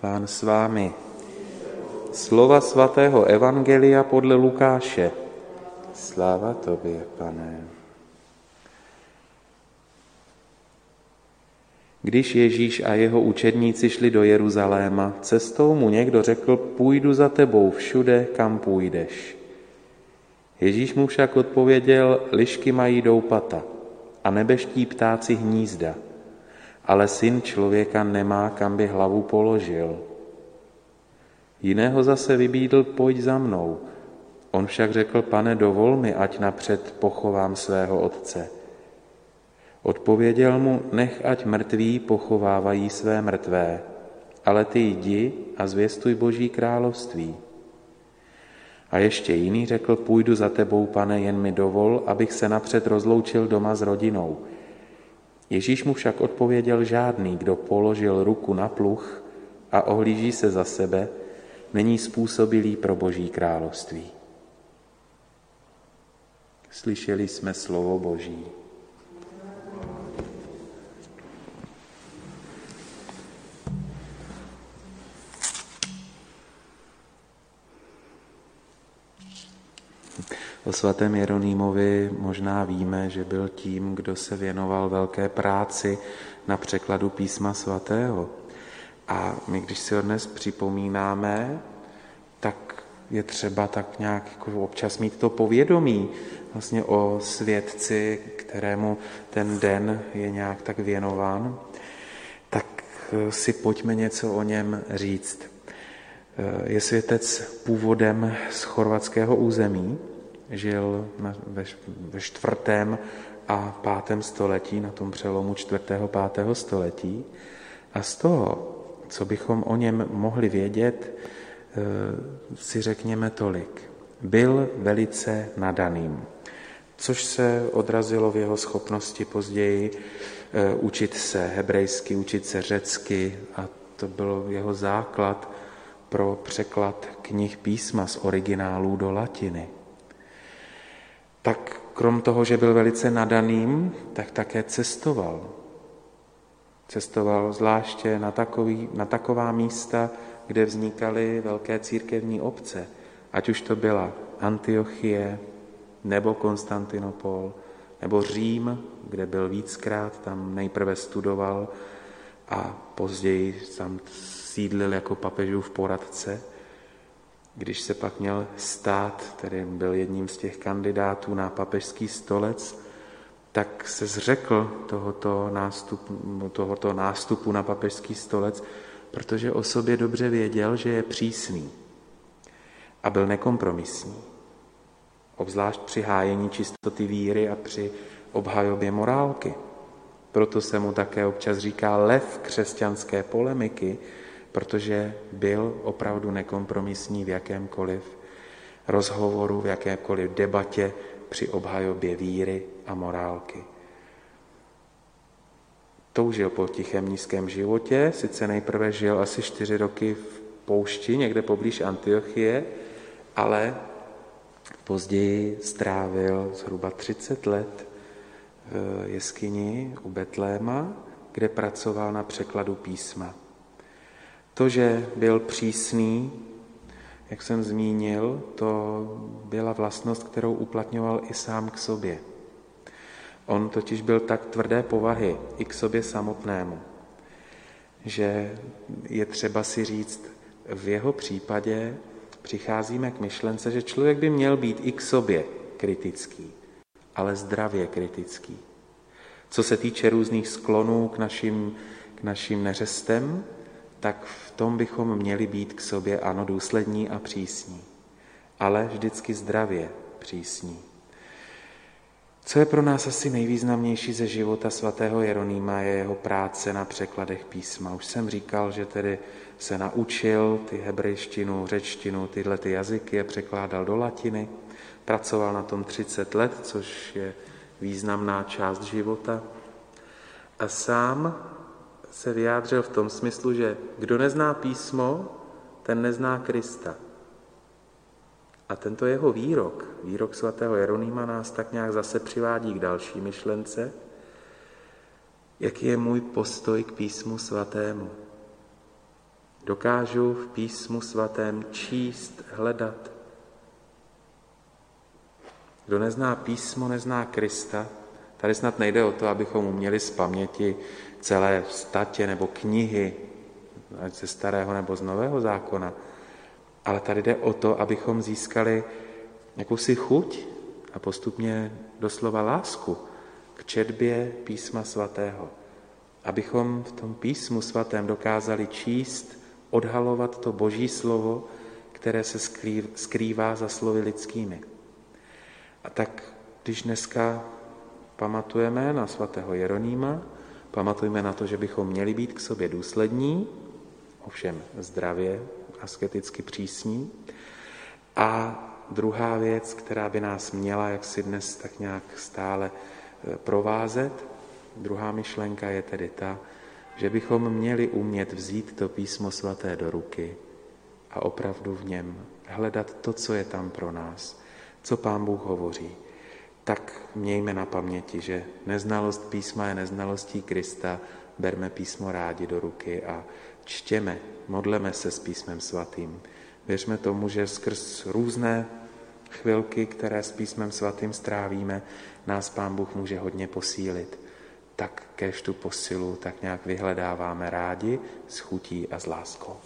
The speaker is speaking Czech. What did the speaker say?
Pán s vámi. Slova svatého Evangelia podle Lukáše. Sláva tobě, pane. Když Ježíš a jeho učedníci šli do Jeruzaléma, cestou mu někdo řekl, půjdu za tebou všude, kam půjdeš. Ježíš mu však odpověděl, lišky mají doupata a nebeští ptáci hnízda, ale syn člověka nemá, kam by hlavu položil. Jiného zase vybídl, pojď za mnou. On však řekl, pane, dovol mi, ať napřed pochovám svého otce. Odpověděl mu, nech ať mrtví pochovávají své mrtvé, ale ty jdi a zvěstuj Boží království. A ještě jiný řekl, půjdu za tebou, pane, jen mi dovol, abych se napřed rozloučil doma s rodinou. Ježíš mu však odpověděl žádný, kdo položil ruku na pluch a ohlíží se za sebe, není způsobilý pro Boží království. Slyšeli jsme slovo Boží. O svatém Jeronýmovi možná víme, že byl tím, kdo se věnoval velké práci na překladu písma svatého. A my, když si ho dnes připomínáme, tak je třeba tak nějak jako občas mít to povědomí vlastně o svědci, kterému ten den je nějak tak věnován, tak si pojďme něco o něm říct. Je světec původem z chorvatského území, žil ve, čtvrtém a pátém století, na tom přelomu čtvrtého, pátého století. A z toho, co bychom o něm mohli vědět, eh, si řekněme tolik. Byl velice nadaným, což se odrazilo v jeho schopnosti později eh, učit se hebrejsky, učit se řecky a to byl jeho základ pro překlad knih písma z originálů do latiny tak krom toho, že byl velice nadaným, tak také cestoval. Cestoval zvláště na, takový, na taková místa, kde vznikaly velké církevní obce, ať už to byla Antiochie, nebo Konstantinopol, nebo Řím, kde byl víckrát, tam nejprve studoval a později tam sídlil jako papežův poradce. Když se pak měl stát, tedy byl jedním z těch kandidátů na papežský stolec, tak se zřekl tohoto nástupu, tohoto nástupu na papežský stolec, protože o sobě dobře věděl, že je přísný a byl nekompromisní. Obzvlášť při hájení čistoty víry a při obhajobě morálky. Proto se mu také občas říká lev křesťanské polemiky, protože byl opravdu nekompromisní v jakémkoliv rozhovoru, v jakékoliv debatě při obhajobě víry a morálky. Toužil po tichém nízkém životě, sice nejprve žil asi čtyři roky v poušti, někde poblíž Antiochie, ale později strávil zhruba 30 let v jeskyni u Betléma, kde pracoval na překladu písma. To, že byl přísný, jak jsem zmínil, to byla vlastnost, kterou uplatňoval i sám k sobě. On totiž byl tak tvrdé povahy i k sobě samotnému, že je třeba si říct, v jeho případě přicházíme k myšlence, že člověk by měl být i k sobě kritický, ale zdravě kritický. Co se týče různých sklonů k našim, k našim neřestem, tak v tom bychom měli být k sobě ano důslední a přísní, ale vždycky zdravě přísní. Co je pro nás asi nejvýznamnější ze života svatého Jeronýma, je jeho práce na překladech písma. Už jsem říkal, že tedy se naučil ty hebrejštinu, řečtinu, tyhle ty jazyky je překládal do latiny, pracoval na tom 30 let, což je významná část života. A sám se vyjádřil v tom smyslu, že kdo nezná písmo, ten nezná Krista. A tento jeho výrok, výrok svatého Jeronýma, nás tak nějak zase přivádí k další myšlence, jaký je můj postoj k písmu svatému. Dokážu v písmu svatém číst, hledat. Kdo nezná písmo, nezná Krista. Tady snad nejde o to, abychom uměli z paměti celé statě nebo knihy, ať ze starého nebo z nového zákona, ale tady jde o to, abychom získali jakousi chuť a postupně doslova lásku k četbě písma svatého. Abychom v tom písmu svatém dokázali číst, odhalovat to boží slovo, které se skrývá za slovy lidskými. A tak, když dneska pamatujeme na svatého Jeronýma, pamatujeme na to, že bychom měli být k sobě důslední, ovšem zdravě, asketicky přísní. A druhá věc, která by nás měla jak si dnes tak nějak stále e, provázet, druhá myšlenka je tedy ta, že bychom měli umět vzít to písmo svaté do ruky a opravdu v něm hledat to, co je tam pro nás, co Pán Bůh hovoří. Tak mějme na paměti, že neznalost písma je neznalostí Krista, berme písmo rádi do ruky a čtěme, modleme se s písmem svatým. Věřme tomu, že skrz různé chvilky, které s písmem svatým strávíme, nás Pán Bůh může hodně posílit. Tak kež tu posilu tak nějak vyhledáváme rádi, s chutí a s láskou.